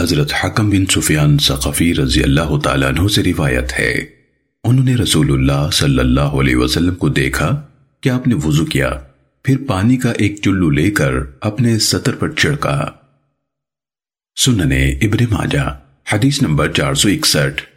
حضرت حکم بن سفیان ثقفی رضی اللہ تعالیٰ عنہ سے روایت ہے۔ انہوں نے رسول اللہ صلی اللہ علیہ وسلم کو دیکھا کہ آپ نے وضو کیا، پھر پانی کا ایک چلو لے کر اپنے سطر پر چڑکا سننے ابن ماجہ، حدیث نمبر چار سو اکسٹھ۔